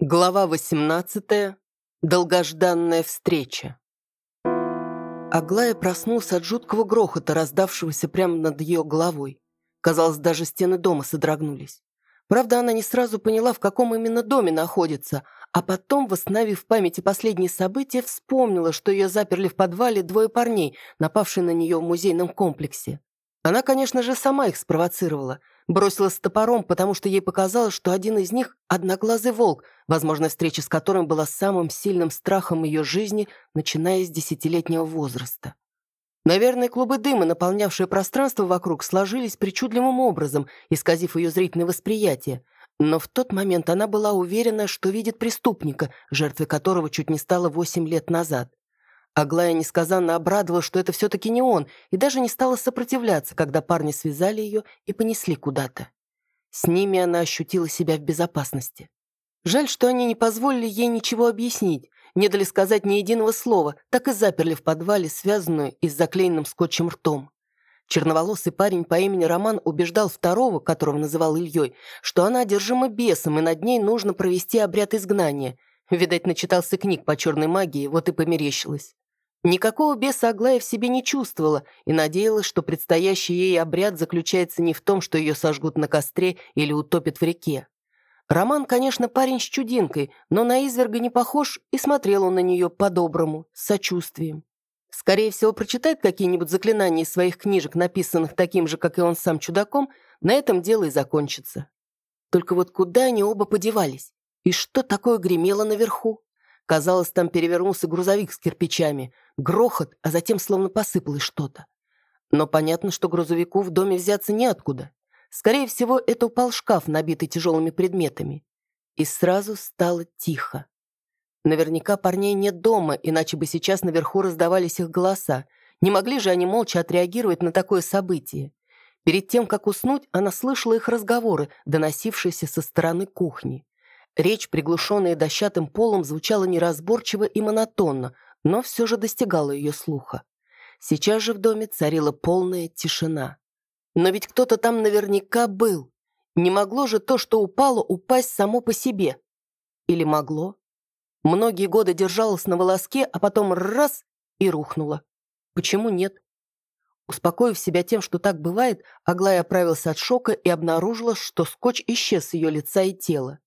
Глава 18. Долгожданная встреча. Аглая проснулся от жуткого грохота, раздавшегося прямо над ее головой. Казалось, даже стены дома содрогнулись. Правда, она не сразу поняла, в каком именно доме находится, а потом, восстановив в памяти последние события, вспомнила, что ее заперли в подвале двое парней, напавшие на нее в музейном комплексе. Она, конечно же, сама их спровоцировала – Бросилась топором, потому что ей показалось, что один из них – одноглазый волк, возможно, встреча с которым была самым сильным страхом ее жизни, начиная с десятилетнего возраста. Наверное, клубы дыма, наполнявшие пространство вокруг, сложились причудливым образом, исказив ее зрительное восприятие. Но в тот момент она была уверена, что видит преступника, жертвой которого чуть не стало восемь лет назад. Аглая несказанно обрадовалась, что это все-таки не он, и даже не стала сопротивляться, когда парни связали ее и понесли куда-то. С ними она ощутила себя в безопасности. Жаль, что они не позволили ей ничего объяснить, не дали сказать ни единого слова, так и заперли в подвале, связанную и с заклеенным скотчем ртом. Черноволосый парень по имени Роман убеждал второго, которого называл Ильей, что она одержима бесом, и над ней нужно провести обряд изгнания. Видать, начитался книг по черной магии, вот и померещилось. Никакого беса Аглая в себе не чувствовала и надеялась, что предстоящий ей обряд заключается не в том, что ее сожгут на костре или утопят в реке. Роман, конечно, парень с чудинкой, но на изверга не похож, и смотрел он на нее по-доброму, с сочувствием. Скорее всего, прочитает какие-нибудь заклинания из своих книжек, написанных таким же, как и он сам чудаком, на этом дело и закончится. Только вот куда они оба подевались? И что такое гремело наверху? Казалось, там перевернулся грузовик с кирпичами. Грохот, а затем словно посыпалось что-то. Но понятно, что грузовику в доме взяться неоткуда. Скорее всего, это упал шкаф, набитый тяжелыми предметами. И сразу стало тихо. Наверняка парней нет дома, иначе бы сейчас наверху раздавались их голоса. Не могли же они молча отреагировать на такое событие. Перед тем, как уснуть, она слышала их разговоры, доносившиеся со стороны кухни. Речь, приглушенная дощатым полом, звучала неразборчиво и монотонно, но все же достигала ее слуха. Сейчас же в доме царила полная тишина. Но ведь кто-то там наверняка был. Не могло же то, что упало, упасть само по себе. Или могло? Многие годы держалось на волоске, а потом раз — и рухнуло. Почему нет? Успокоив себя тем, что так бывает, Аглая оправился от шока и обнаружила, что скотч исчез с ее лица и тела.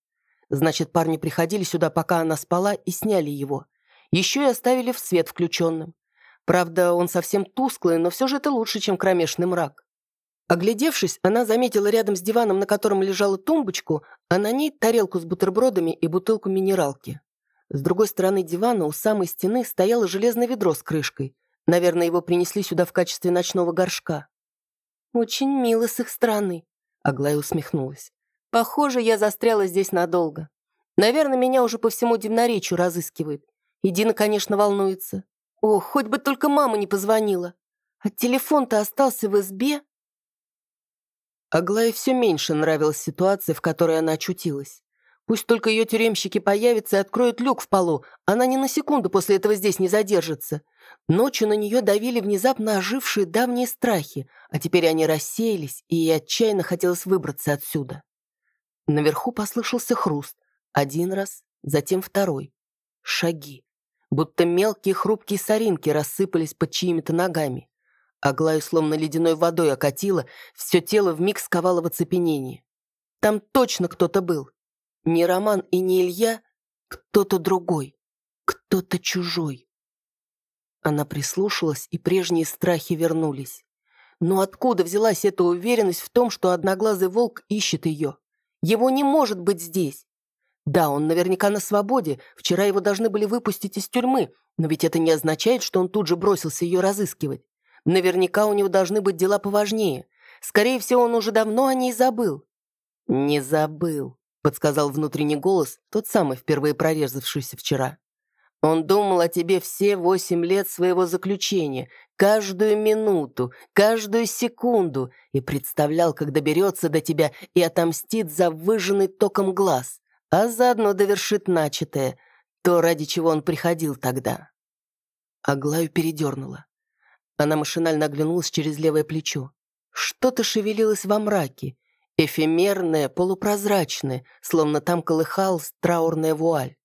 Значит, парни приходили сюда, пока она спала, и сняли его. Еще и оставили в свет включенным. Правда, он совсем тусклый, но все же это лучше, чем кромешный мрак. Оглядевшись, она заметила рядом с диваном, на котором лежала тумбочку, а на ней тарелку с бутербродами и бутылку минералки. С другой стороны дивана у самой стены стояло железное ведро с крышкой. Наверное, его принесли сюда в качестве ночного горшка. «Очень мило с их стороны», — Аглая усмехнулась. Похоже, я застряла здесь надолго. Наверное, меня уже по всему Дивноречью разыскивают. И Дина, конечно, волнуется. Ох, хоть бы только мама не позвонила. А телефон-то остался в избе. Аглае все меньше нравилась ситуация, в которой она очутилась. Пусть только ее тюремщики появятся и откроют люк в полу, она ни на секунду после этого здесь не задержится. Ночью на нее давили внезапно ожившие давние страхи, а теперь они рассеялись, и ей отчаянно хотелось выбраться отсюда. Наверху послышался хруст. Один раз, затем второй. Шаги. Будто мелкие хрупкие соринки рассыпались под чьими-то ногами. Аглаю словно ледяной водой окатило, все тело вмиг сковало в оцепенении. Там точно кто-то был. Не Роман и не Илья, кто-то другой, кто-то чужой. Она прислушалась, и прежние страхи вернулись. Но откуда взялась эта уверенность в том, что одноглазый волк ищет ее? Его не может быть здесь. Да, он наверняка на свободе. Вчера его должны были выпустить из тюрьмы, но ведь это не означает, что он тут же бросился ее разыскивать. Наверняка у него должны быть дела поважнее. Скорее всего, он уже давно о ней забыл. «Не забыл», — подсказал внутренний голос, тот самый, впервые прорезавшийся вчера. Он думал о тебе все восемь лет своего заключения, каждую минуту, каждую секунду, и представлял, как доберется до тебя и отомстит за выжженный током глаз, а заодно довершит начатое, то, ради чего он приходил тогда. Аглаю передернула. Она машинально оглянулась через левое плечо. Что-то шевелилось во мраке, Эфемерное, полупрозрачное, словно там колыхалась траурная вуаль.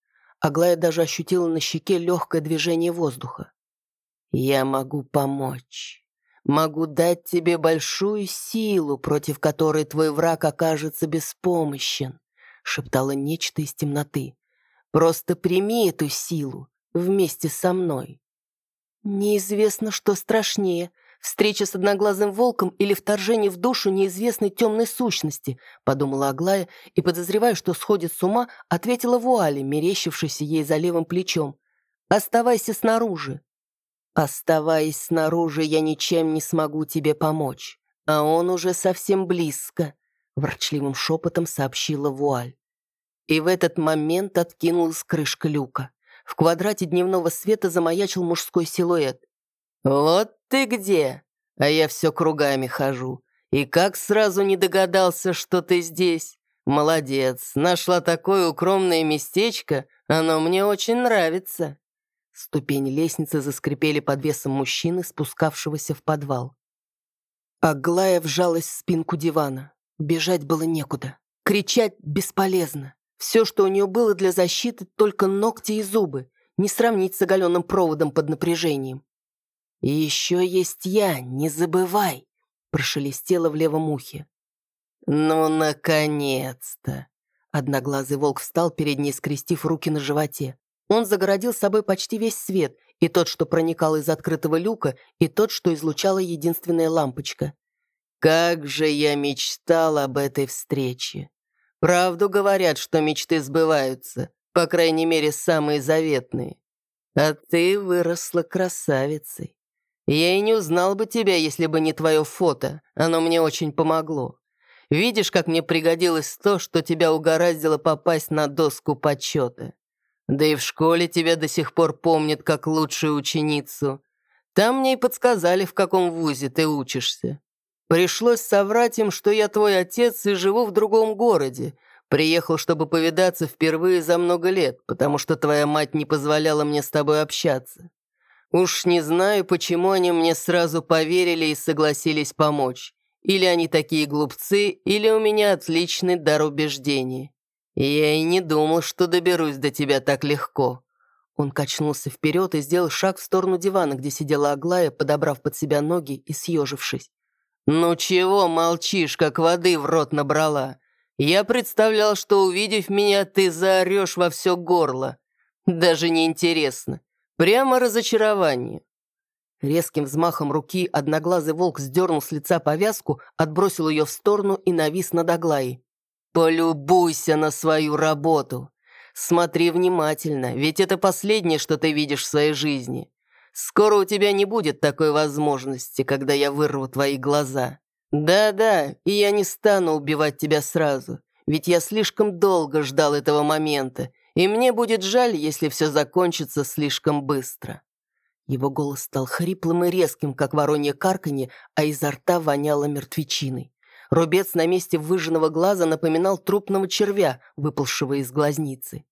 Аглая даже ощутила на щеке легкое движение воздуха. «Я могу помочь. Могу дать тебе большую силу, против которой твой враг окажется беспомощен», шептало нечто из темноты. «Просто прими эту силу вместе со мной». Неизвестно, что страшнее — Встреча с одноглазым волком или вторжение в душу неизвестной темной сущности, подумала Аглая и, подозревая, что сходит с ума, ответила вуале, мерещившейся ей за левым плечом. «Оставайся снаружи». «Оставаясь снаружи, я ничем не смогу тебе помочь, а он уже совсем близко», ворчливым шепотом сообщила вуаль. И в этот момент откинулась крышка люка. В квадрате дневного света замаячил мужской силуэт. «Вот ты где? А я все кругами хожу. И как сразу не догадался, что ты здесь? Молодец, нашла такое укромное местечко, оно мне очень нравится». Ступени лестницы заскрипели под весом мужчины, спускавшегося в подвал. Аглая вжалась в спинку дивана. Бежать было некуда. Кричать бесполезно. Все, что у нее было для защиты, только ногти и зубы. Не сравнить с оголенным проводом под напряжением. «И еще есть я, не забывай!» прошелестело в левом ухе. «Ну, наконец-то!» Одноглазый волк встал перед ней, скрестив руки на животе. Он загородил собой почти весь свет, и тот, что проникал из открытого люка, и тот, что излучала единственная лампочка. «Как же я мечтал об этой встрече! Правду говорят, что мечты сбываются, по крайней мере, самые заветные. А ты выросла красавицей. Я и не узнал бы тебя, если бы не твое фото. Оно мне очень помогло. Видишь, как мне пригодилось то, что тебя угораздило попасть на доску почета. Да и в школе тебя до сих пор помнят как лучшую ученицу. Там мне и подсказали, в каком вузе ты учишься. Пришлось соврать им, что я твой отец и живу в другом городе. Приехал, чтобы повидаться впервые за много лет, потому что твоя мать не позволяла мне с тобой общаться. Уж не знаю, почему они мне сразу поверили и согласились помочь. Или они такие глупцы, или у меня отличный дар убеждения. Я и не думал, что доберусь до тебя так легко». Он качнулся вперед и сделал шаг в сторону дивана, где сидела Аглая, подобрав под себя ноги и съежившись. «Ну чего молчишь, как воды в рот набрала? Я представлял, что, увидев меня, ты заорешь во все горло. Даже не интересно. Прямо разочарование. Резким взмахом руки одноглазый волк сдернул с лица повязку, отбросил ее в сторону и навис над Аглаей. «Полюбуйся на свою работу! Смотри внимательно, ведь это последнее, что ты видишь в своей жизни. Скоро у тебя не будет такой возможности, когда я вырву твои глаза. Да-да, и я не стану убивать тебя сразу, ведь я слишком долго ждал этого момента, и мне будет жаль, если все закончится слишком быстро». Его голос стал хриплым и резким, как воронье карканье, а изо рта воняло мертвечиной. Рубец на месте выжженного глаза напоминал трупного червя, выпалшего из глазницы.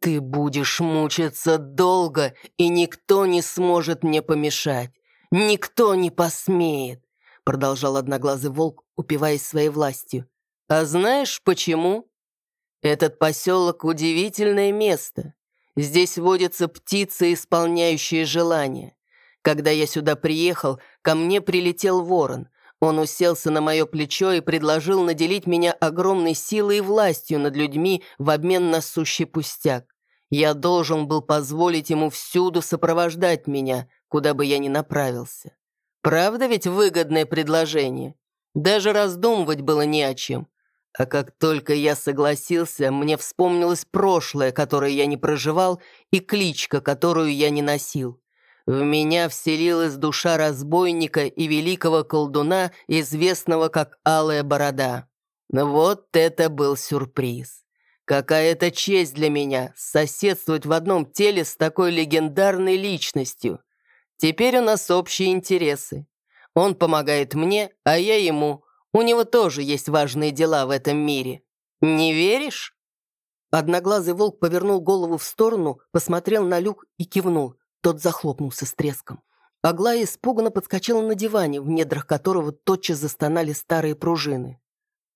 «Ты будешь мучиться долго, и никто не сможет мне помешать. Никто не посмеет», продолжал одноглазый волк, упиваясь своей властью. «А знаешь почему?» Этот поселок – удивительное место. Здесь водятся птицы, исполняющие желания. Когда я сюда приехал, ко мне прилетел ворон. Он уселся на мое плечо и предложил наделить меня огромной силой и властью над людьми в обмен на сущий пустяк. Я должен был позволить ему всюду сопровождать меня, куда бы я ни направился. Правда ведь выгодное предложение? Даже раздумывать было не о чем. А как только я согласился, мне вспомнилось прошлое, которое я не проживал, и кличка, которую я не носил. В меня вселилась душа разбойника и великого колдуна, известного как Алая Борода. Вот это был сюрприз. Какая это честь для меня соседствовать в одном теле с такой легендарной личностью. Теперь у нас общие интересы. Он помогает мне, а я ему – у него тоже есть важные дела в этом мире. Не веришь?» Одноглазый волк повернул голову в сторону, посмотрел на люк и кивнул. Тот захлопнулся с треском. Аглая испуганно подскочила на диване, в недрах которого тотчас застонали старые пружины.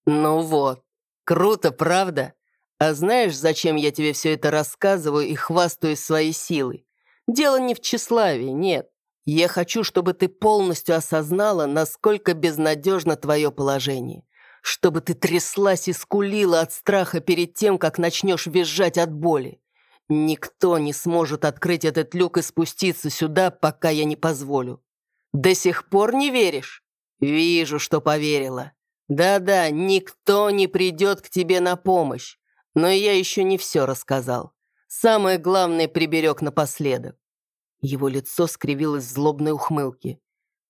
Ну вот, круто, правда? А знаешь, зачем я тебе все это рассказываю и хвастаюсь своей силой? Дело не в тщеславии, нет. Я хочу, чтобы ты полностью осознала, насколько безнадежно твое положение. Чтобы ты тряслась и скулила от страха перед тем, как начнешь визжать от боли. Никто не сможет открыть этот люк и спуститься сюда, пока я не позволю. До сих пор не веришь? Вижу, что поверила. Да-да, никто не придет к тебе на помощь. Но я еще не все рассказал. Самое главное приберег напоследок. Его лицо скривилось в злобной ухмылке.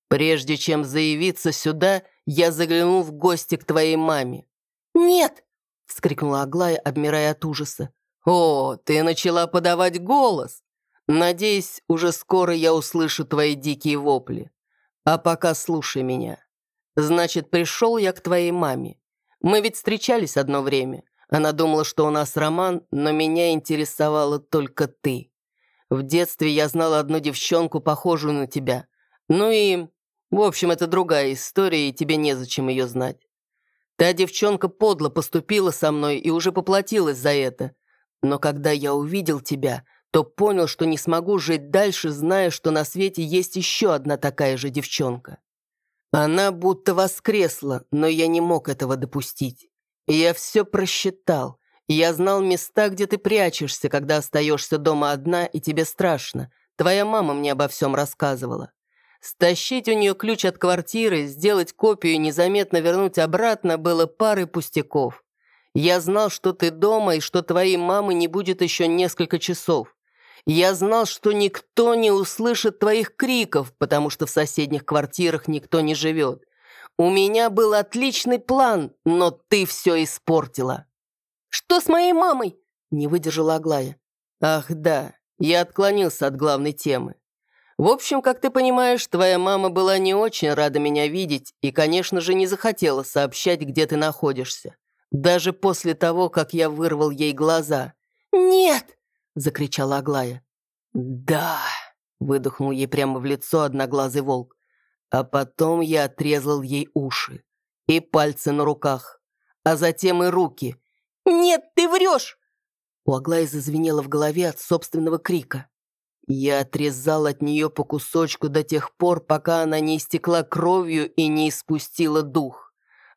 «Прежде чем заявиться сюда, я загляну в гости к твоей маме». «Нет!» — вскрикнула Аглая, обмирая от ужаса. «О, ты начала подавать голос! Надеюсь, уже скоро я услышу твои дикие вопли. А пока слушай меня. Значит, пришел я к твоей маме. Мы ведь встречались одно время. Она думала, что у нас роман, но меня интересовала только ты. В детстве я знала одну девчонку, похожую на тебя. Ну и... В общем, это другая история, и тебе незачем ее знать. Та девчонка подло поступила со мной и уже поплатилась за это. Но когда я увидел тебя, то понял, что не смогу жить дальше, зная, что на свете есть еще одна такая же девчонка. Она будто воскресла, но я не мог этого допустить. Я все просчитал. Я знал места, где ты прячешься, когда остаешься дома одна, и тебе страшно. Твоя мама мне обо всем рассказывала. Стащить у нее ключ от квартиры, сделать копию и незаметно вернуть обратно было парой пустяков. Я знал, что ты дома и что твоей мамы не будет еще несколько часов. Я знал, что никто не услышит твоих криков, потому что в соседних квартирах никто не живет. У меня был отличный план, но ты все испортила». «Что с моей мамой?» – не выдержала Аглая. «Ах да, я отклонился от главной темы. В общем, как ты понимаешь, твоя мама была не очень рада меня видеть и, конечно же, не захотела сообщать, где ты находишься. Даже после того, как я вырвал ей глаза». «Нет!» — закричала Аглая. «Да!» — выдохнул ей прямо в лицо одноглазый волк. А потом я отрезал ей уши и пальцы на руках, а затем и руки. «Нет, ты врешь!» У Аглаи зазвенело в голове от собственного крика. Я отрезал от нее по кусочку до тех пор, пока она не истекла кровью и не испустила дух.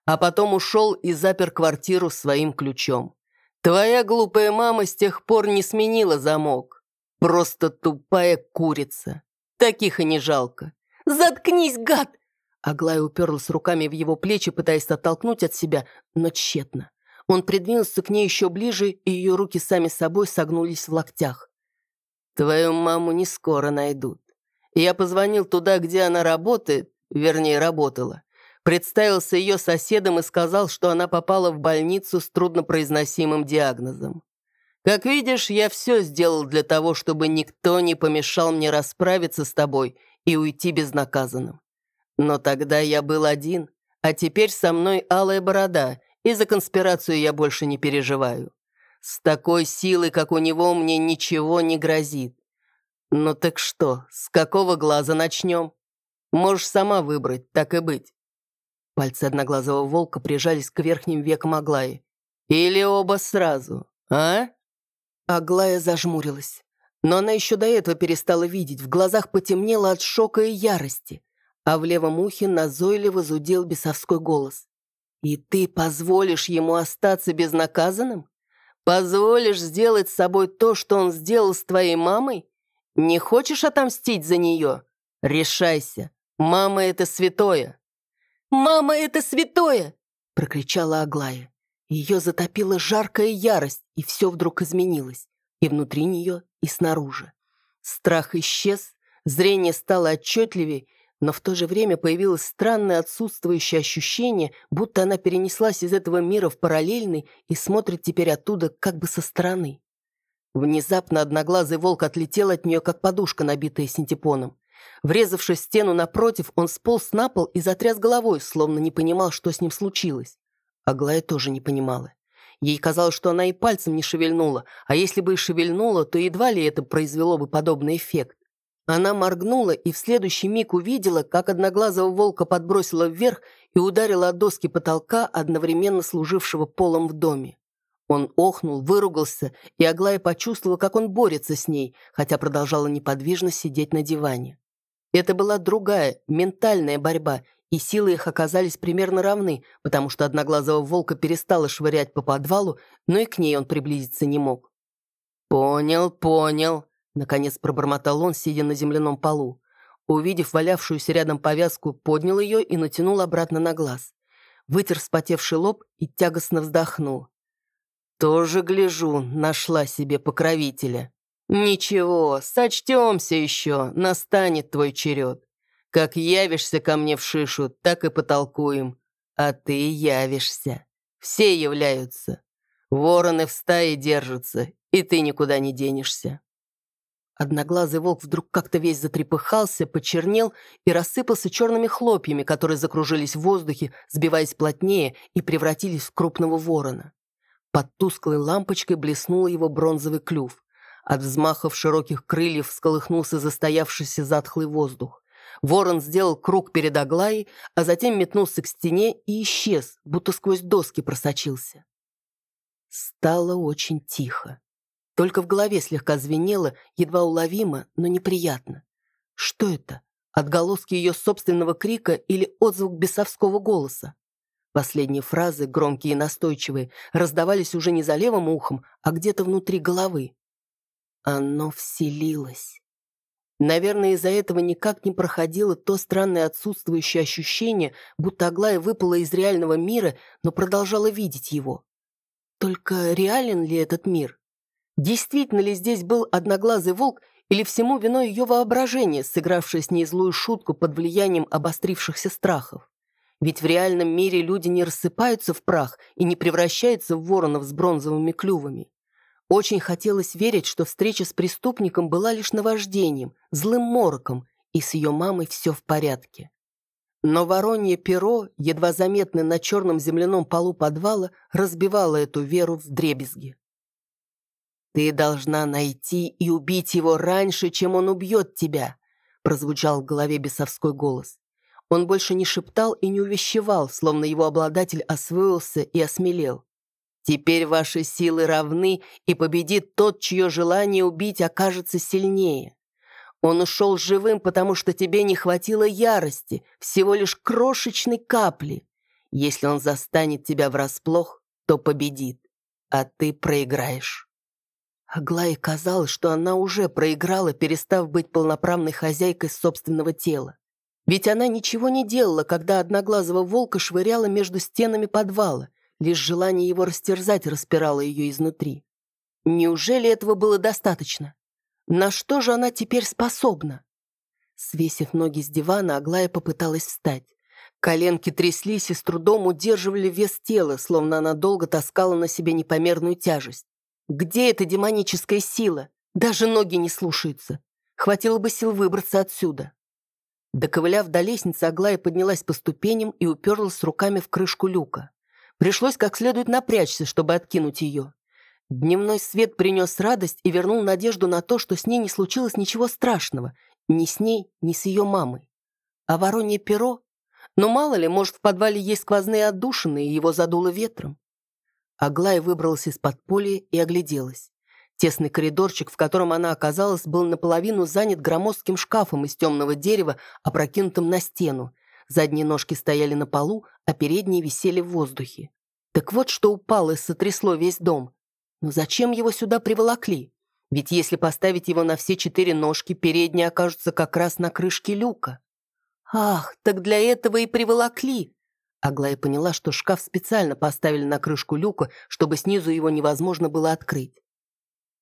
А потом ушел и запер квартиру своим ключом. Твоя глупая мама с тех пор не сменила замок. Просто тупая курица. Таких и не жалко. «Заткнись, гад!» Аглая уперлась руками в его плечи, пытаясь оттолкнуть от себя, но тщетно. Он придвинулся к ней еще ближе, и ее руки сами собой согнулись в локтях. «Твою маму не скоро найдут. Я позвонил туда, где она работает, вернее, работала. Представился ее соседом и сказал, что она попала в больницу с труднопроизносимым диагнозом. Как видишь, я все сделал для того, чтобы никто не помешал мне расправиться с тобой и уйти безнаказанным. Но тогда я был один, а теперь со мной алая борода, и за конспирацию я больше не переживаю. С такой силой, как у него, мне ничего не грозит. Ну так что, с какого глаза начнем? Можешь сама выбрать, так и быть. Пальцы одноглазого волка прижались к верхним векам Аглаи. «Или оба сразу, а?» Аглая зажмурилась. Но она еще до этого перестала видеть, в глазах потемнело от шока и ярости, а в левом ухе назойливо зудел бесовской голос. «И ты позволишь ему остаться безнаказанным? Позволишь сделать с собой то, что он сделал с твоей мамой? Не хочешь отомстить за нее? Решайся, мама — это святое!» «Мама, это святое!» – прокричала Аглая. Ее затопила жаркая ярость, и все вдруг изменилось. И внутри нее, и снаружи. Страх исчез, зрение стало отчетливее, но в то же время появилось странное отсутствующее ощущение, будто она перенеслась из этого мира в параллельный и смотрит теперь оттуда как бы со стороны. Внезапно одноглазый волк отлетел от нее, как подушка, набитая синтепоном. Врезавшись в стену напротив, он сполз на пол и затряс головой, словно не понимал, что с ним случилось. Аглая тоже не понимала. Ей казалось, что она и пальцем не шевельнула, а если бы и шевельнула, то едва ли это произвело бы подобный эффект. Она моргнула и в следующий миг увидела, как одноглазого волка подбросила вверх, и ударила о доски потолка, одновременно служившего полом в доме. Он охнул, выругался, и Аглая почувствовала, как он борется с ней, хотя продолжала неподвижно сидеть на диване. Это была другая, ментальная борьба, и силы их оказались примерно равны, потому что одноглазого волка перестала швырять по подвалу, но и к ней он приблизиться не мог. «Понял, понял», — наконец пробормотал он, сидя на земляном полу. Увидев валявшуюся рядом повязку, поднял ее и натянул обратно на глаз. Вытер вспотевший лоб и тягостно вздохнул. «Тоже, гляжу, нашла себе покровителя. Ничего, сочтемся еще, настанет твой черед. Как явишься ко мне в шишу, так и потолкуем. А ты явишься. Все являются. Вороны в стае держатся, и ты никуда не денешься». Одноглазый волк вдруг как-то весь затрепыхался, почернел и рассыпался черными хлопьями, которые закружились в воздухе, сбиваясь плотнее и превратились в крупного ворона. Под тусклой лампочкой блеснул его бронзовый клюв. От взмахов широких крыльев всколыхнулся застоявшийся затхлый воздух. Ворон сделал круг перед Аглаей, а затем метнулся к стене и исчез, будто сквозь доски просочился. Стало очень тихо. Только в голове слегка звенело, едва уловимо, но неприятно. Что это? Отголоски ее собственного крика или отзвук бесовского голоса? Последние фразы, громкие и настойчивые, раздавались уже не за левым ухом, а где-то внутри головы. Оно вселилось. Наверное, из-за этого никак не проходило то странное отсутствующее ощущение, будто Аглая выпала из реального мира, но продолжала видеть его. Только реален ли этот мир? Действительно ли здесь был одноглазый волк или всему виной ее воображение, сыгравшее с ней злую шутку под влиянием обострившихся страхов? Ведь в реальном мире люди не рассыпаются в прах и не превращаются в воронов с бронзовыми клювами. Очень хотелось верить, что встреча с преступником была лишь наваждением, злым мороком, и с ее мамой все в порядке. Но воронье перо, едва заметное на черном земляном полу подвала, разбивало эту веру в дребезги. «Ты должна найти и убить его раньше, чем он убьет тебя», прозвучал в голове бесовской голос. Он больше не шептал и не увещевал, словно его обладатель освоился и осмелел. «Теперь ваши силы равны, и победит тот, чье желание убить окажется сильнее. Он ушел живым, потому что тебе не хватило ярости, всего лишь крошечной капли. Если он застанет тебя врасплох, то победит, а ты проиграешь». Аглае казалось, что она уже проиграла, перестав быть полноправной хозяйкой собственного тела. Ведь она ничего не делала, когда одноглазого волка швыряла между стенами подвала, лишь желание его растерзать распирало ее изнутри. Неужели этого было достаточно? На что же она теперь способна? Свесив ноги с дивана, Аглая попыталась встать. Коленки тряслись и с трудом удерживали вес тела, словно она долго таскала на себе непомерную тяжесть. Где эта демоническая сила? Даже ноги не слушаются. Хватило бы сил выбраться отсюда. Доковыляв до лестницы, Аглая поднялась по ступеням и уперлась руками в крышку люка. Пришлось как следует напрячься, чтобы откинуть ее. Дневной свет принес радость и вернул надежду на то, что с ней не случилось ничего страшного. Ни с ней, ни с ее мамой. А воронье перо? Но мало ли, может, в подвале есть сквозные отдушины, и его задуло ветром. Аглая выбралась из подполья и огляделась. Тесный коридорчик, в котором она оказалась, был наполовину занят громоздким шкафом из темного дерева, опрокинутым на стену. Задние ножки стояли на полу, а передние висели в воздухе. Так вот, что упало и сотрясло весь дом. Но зачем его сюда приволокли? Ведь если поставить его на все четыре ножки, передние окажутся как раз на крышке люка. Ах, так для этого и приволокли. Аглая поняла, что шкаф специально поставили на крышку люка, чтобы снизу его невозможно было открыть.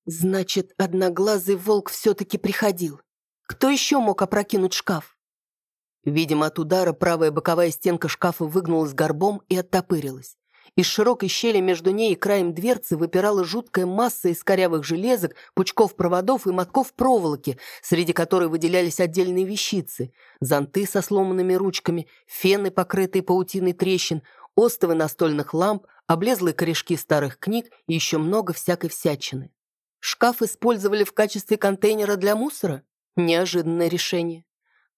Значит, одноглазый волк все-таки приходил. Кто еще мог опрокинуть шкаф? Видимо, от удара правая боковая стенка шкафа выгнулась горбом и оттопырилась. Из широкой щели между ней и краем дверцы выпирала жуткая масса из корявых железок, пучков проводов и мотков проволоки, среди которой выделялись отдельные вещицы. Зонты со сломанными ручками, фены, покрытые паутиной трещин, остовы настольных ламп, облезлые корешки старых книг и еще много всякой всячины. Шкаф использовали в качестве контейнера для мусора? Неожиданное решение.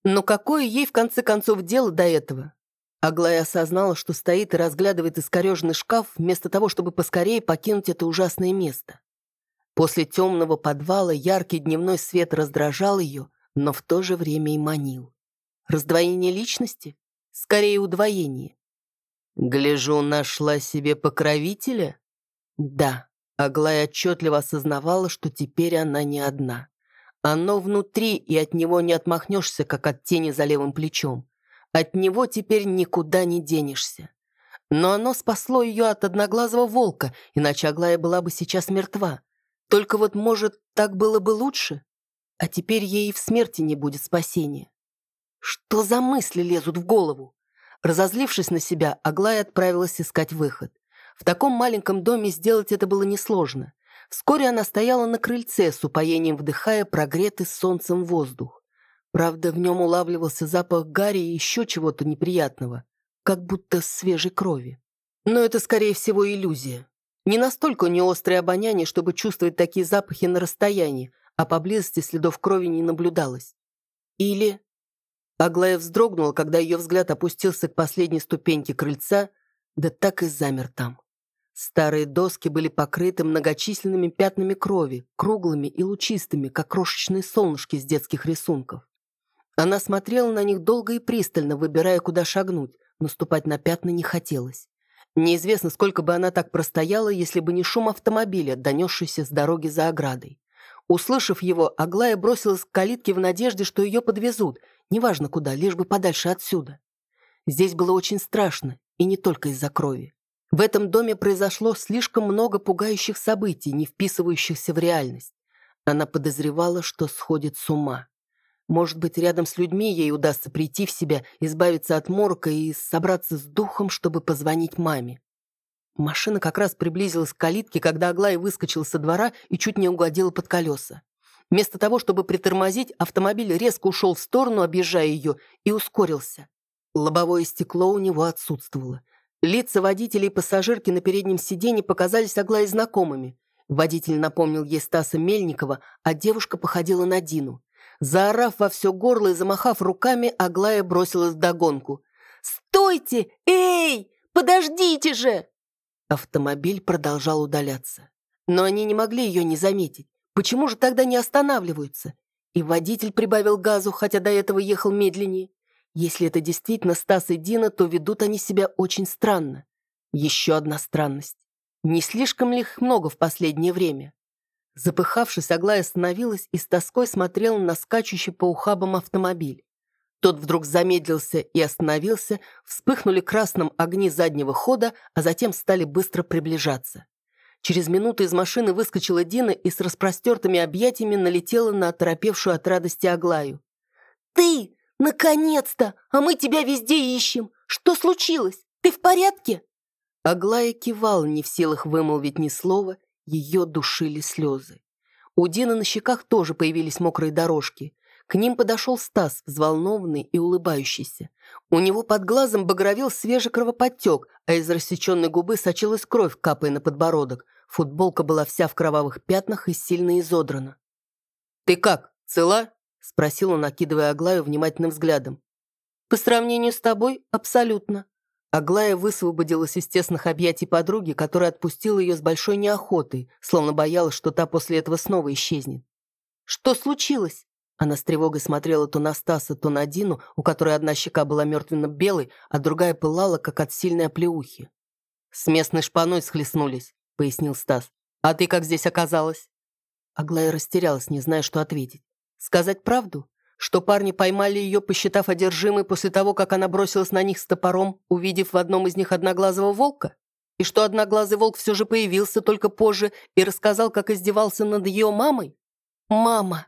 Но какое ей в конце концов дело до этого? Аглая осознала, что стоит и разглядывает искореженный шкаф, вместо того, чтобы поскорее покинуть это ужасное место. После темного подвала яркий дневной свет раздражал ее, но в то же время и манил. Раздвоение личности? Скорее, удвоение. «Гляжу, нашла себе покровителя?» «Да». Аглая отчетливо осознавала, что теперь она не одна. Оно внутри, и от него не отмахнешься, как от тени за левым плечом. От него теперь никуда не денешься. Но оно спасло ее от одноглазого волка, иначе Аглая была бы сейчас мертва. Только вот, может, так было бы лучше? А теперь ей и в смерти не будет спасения. Что за мысли лезут в голову? Разозлившись на себя, Аглая отправилась искать выход. В таком маленьком доме сделать это было несложно. Вскоре она стояла на крыльце, с упоением вдыхая прогретый солнцем воздух. Правда, в нем улавливался запах гари и еще чего-то неприятного, как будто свежей крови. Но это, скорее всего, иллюзия. Не настолько неострое обоняние, чтобы чувствовать такие запахи на расстоянии, а поблизости следов крови не наблюдалось. Или Аглая вздрогнула, когда ее взгляд опустился к последней ступеньке крыльца, да так и замер там. Старые доски были покрыты многочисленными пятнами крови, круглыми и лучистыми, как крошечные солнышки с детских рисунков. Она смотрела на них долго и пристально, выбирая, куда шагнуть, но ступать на пятна не хотелось. Неизвестно, сколько бы она так простояла, если бы не шум автомобиля, донесшийся с дороги за оградой. Услышав его, Аглая бросилась к калитке в надежде, что ее подвезут, неважно куда, лишь бы подальше отсюда. Здесь было очень страшно, и не только из-за крови. В этом доме произошло слишком много пугающих событий, не вписывающихся в реальность. Она подозревала, что сходит с ума. Может быть, рядом с людьми ей удастся прийти в себя, избавиться от морока и собраться с духом, чтобы позвонить маме. Машина как раз приблизилась к калитке, когда Аглая выскочила со двора и чуть не угодила под колеса. Вместо того, чтобы притормозить, автомобиль резко ушел в сторону, объезжая ее, и ускорился. Лобовое стекло у него отсутствовало. Лица водителей и пассажирки на переднем сиденье показались Аглае знакомыми. Водитель напомнил ей Стаса Мельникова, а девушка походила на Дину. Заорав во все горло и замахав руками, Аглая бросилась вдогонку. «Стойте! Эй! Подождите же!» Автомобиль продолжал удаляться. Но они не могли ее не заметить. Почему же тогда не останавливаются? И водитель прибавил газу, хотя до этого ехал медленнее. Если это действительно Стас и Дина, то ведут они себя очень странно. Еще одна странность. Не слишком ли их много в последнее время? Запыхавшись, Аглая остановилась и с тоской смотрела на скачущий по ухабам автомобиль. Тот вдруг замедлился и остановился, вспыхнули красным огни заднего хода, а затем стали быстро приближаться. Через минуту из машины выскочила Дина и с распростертыми объятиями налетела на оторопевшую от радости Аглаю. «Ты! Наконец-то! А мы тебя везде ищем! Что случилось? Ты в порядке?» Аглая кивала, не в силах вымолвить ни слова, ее душили слезы. У Дины на щеках тоже появились мокрые дорожки. К ним подошел Стас, взволнованный и улыбающийся. У него под глазом багровел свежий кровоподтек, а из рассеченной губы сочилась кровь, капая на подбородок. Футболка была вся в кровавых пятнах и сильно изодрана. «Ты как, цела?» – спросил он, накидывая Аглаю внимательным взглядом. «По сравнению с тобой, абсолютно». Аглая высвободилась из тесных объятий подруги, которая отпустила ее с большой неохотой, словно боялась, что та после этого снова исчезнет. «Что случилось?» Она с тревогой смотрела то на Стаса, то на Дину, у которой одна щека была мертвенно-белой, а другая пылала, как от сильной оплеухи. «С местной шпаной схлестнулись», — пояснил Стас. «А ты как здесь оказалась?» Аглая растерялась, не зная, что ответить. «Сказать правду? Что парни поймали ее, посчитав одержимой после того, как она бросилась на них с топором, увидев в одном из них одноглазого волка? И что одноглазый волк все же появился только позже и рассказал, как издевался над ее мамой? Мама!»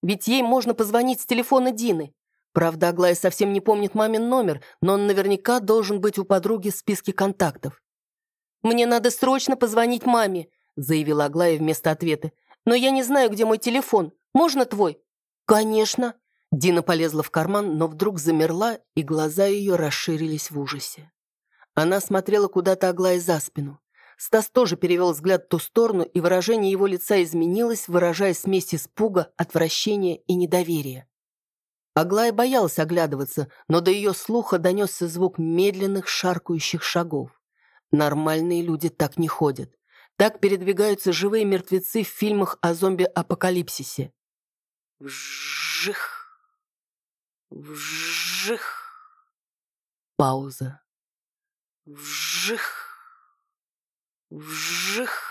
Ведь ей можно позвонить с телефона Дины. Правда, Аглая совсем не помнит мамин номер, но он наверняка должен быть у подруги в списке контактов. «Мне надо срочно позвонить маме», — заявила Аглая вместо ответа. «Но я не знаю, где мой телефон. Можно твой?» «Конечно». Дина полезла в карман, но вдруг замерла, и глаза ее расширились в ужасе. Она смотрела куда-то Аглае за спину. Стас тоже перевел взгляд в ту сторону, и выражение его лица изменилось, выражая смесь испуга, отвращения и недоверия. Аглая боялась оглядываться, но до ее слуха донесся звук медленных шаркающих шагов. Нормальные люди так не ходят. Так передвигаются живые мертвецы в фильмах о зомби-апокалипсисе. Вжих. Вжих. Пауза. Вжих. Вжих.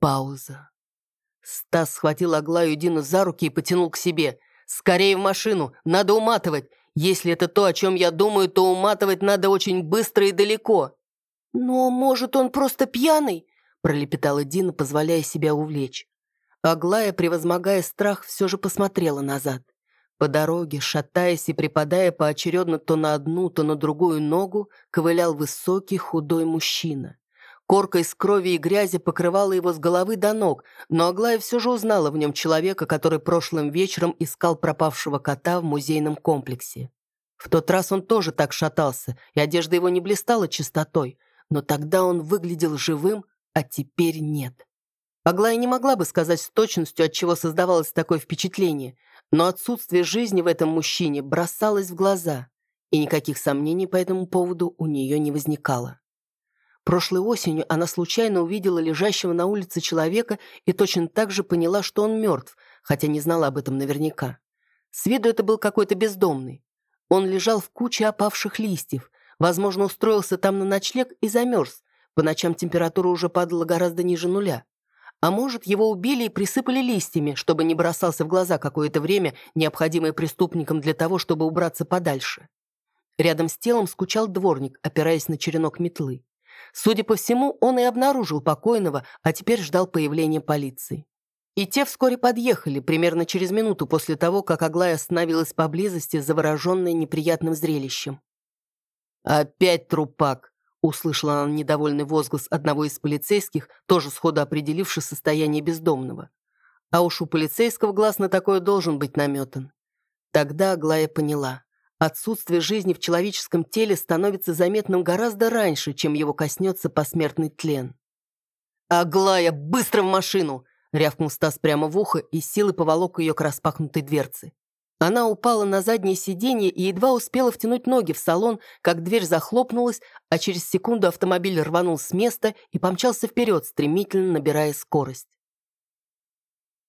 Пауза. Стас схватил Аглаю Дину за руки и потянул к себе. «Скорее в машину! Надо уматывать! Если это то, о чем я думаю, то уматывать надо очень быстро и далеко!» «Но, может, он просто пьяный?» пролепетала Дина, позволяя себя увлечь. Аглая, превозмогая страх, все же посмотрела назад. По дороге, шатаясь и припадая поочередно то на одну, то на другую ногу, ковылял высокий худой мужчина. Корка из крови и грязи покрывала его с головы до ног, но Аглая все же узнала в нем человека, который прошлым вечером искал пропавшего кота в музейном комплексе. В тот раз он тоже так шатался, и одежда его не блистала чистотой, но тогда он выглядел живым, а теперь нет. Аглая не могла бы сказать с точностью, от чего создавалось такое впечатление, но отсутствие жизни в этом мужчине бросалось в глаза, и никаких сомнений по этому поводу у нее не возникало. Прошлой осенью она случайно увидела лежащего на улице человека и точно так же поняла, что он мертв, хотя не знала об этом наверняка. С виду это был какой-то бездомный. Он лежал в куче опавших листьев, возможно, устроился там на ночлег и замерз. По ночам температура уже падала гораздо ниже нуля. А может, его убили и присыпали листьями, чтобы не бросался в глаза какое-то время, необходимое преступникам для того, чтобы убраться подальше. Рядом с телом скучал дворник, опираясь на черенок метлы. Судя по всему, он и обнаружил покойного, а теперь ждал появления полиции. И те вскоре подъехали, примерно через минуту после того, как Аглая остановилась поблизости, завороженная неприятным зрелищем. «Опять трупак!» — услышала она недовольный возглас одного из полицейских, тоже сходу определивший состояние бездомного. А уж у полицейского глаз на такое должен быть наметан. Тогда Аглая поняла. Отсутствие жизни в человеческом теле становится заметным гораздо раньше, чем его коснется посмертный тлен. «Аглая, быстро в машину!» — рявкнул Стас прямо в ухо и силой поволок ее к распахнутой дверце. Она упала на заднее сиденье и едва успела втянуть ноги в салон, как дверь захлопнулась, а через секунду автомобиль рванул с места и помчался вперед, стремительно набирая скорость.